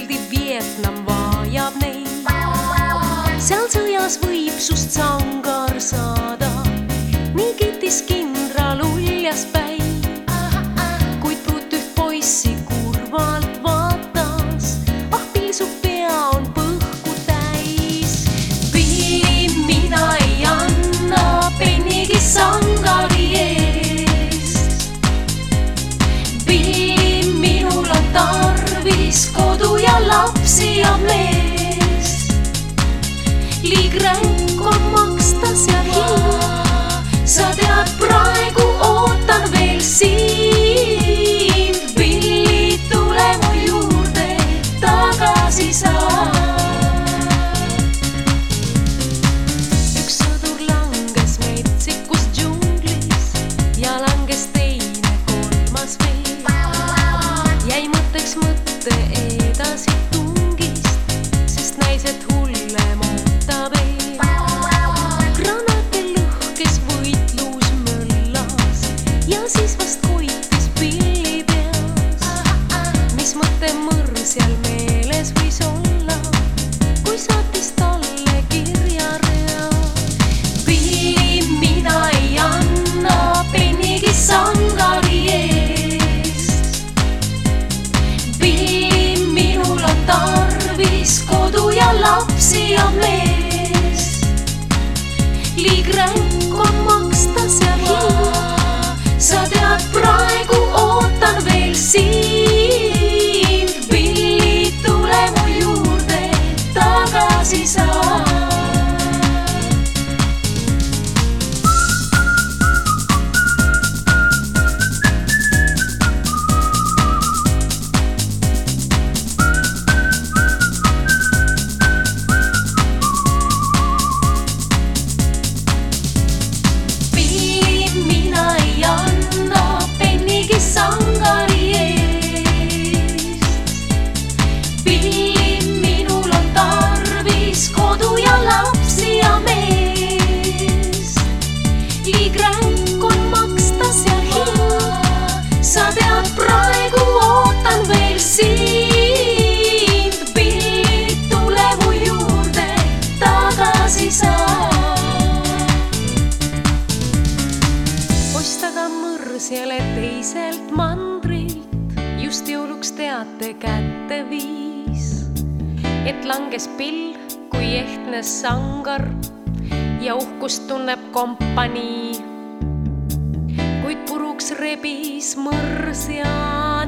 öeldi Vietnam vajab neid. seal sõjas võib sust sangar saada, nii kitis kindral uljaspäi. kuid lapsi ja meest. liig ränk on maksta seal hind, sa tead, praegu ootan veel sind. pilli, tule mu juurde tagasi sa. üks sõdur langes metsikus džunglis ja langes teine, kolmas veel. jäi mõtteks mõte edasi seal meeles võis olla, kui saatis talle kirjarea. pilli mina ei anna pennigi sangari eest. pilli minul on tarvis kodu ja lapsi ja meest. liig teiselt mandrilt just jõuluks teate kätte viis, et langes pill kui ehtne sangar ja uhkust tunneb kompanii. kuid puruks rebis mõrsja need